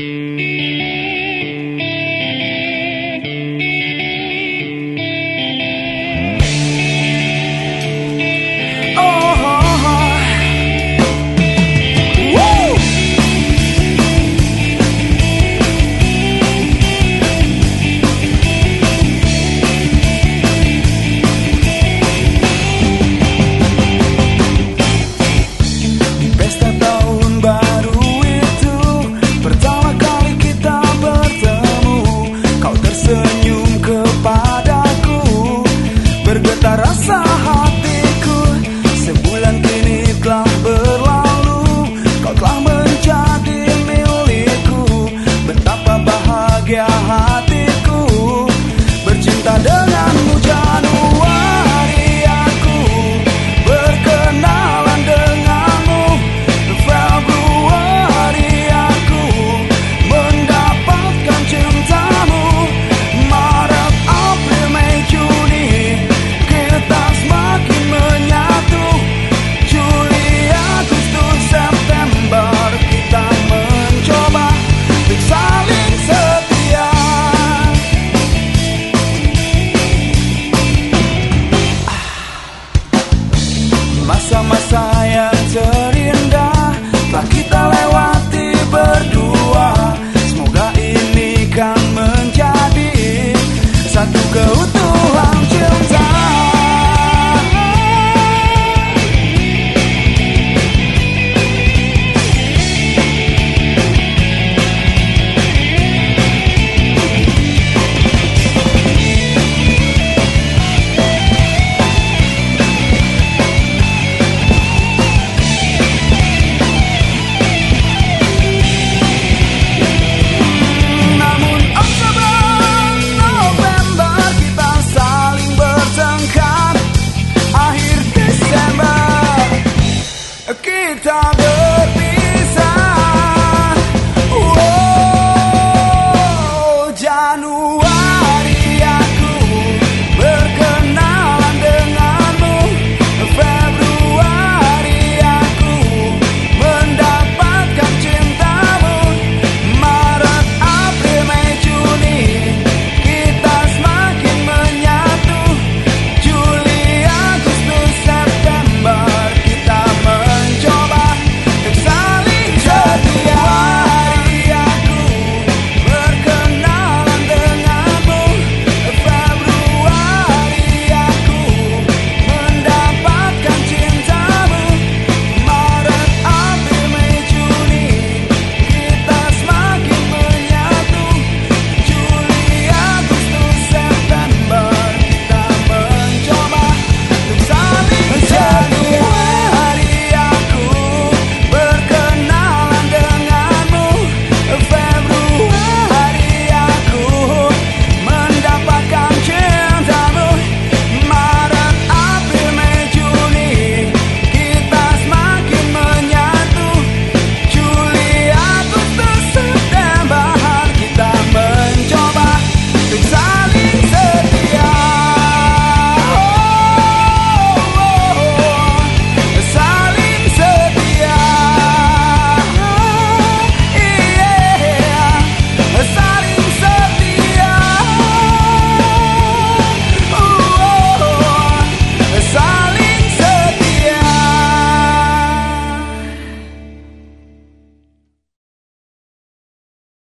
Música so hard. Sama sama.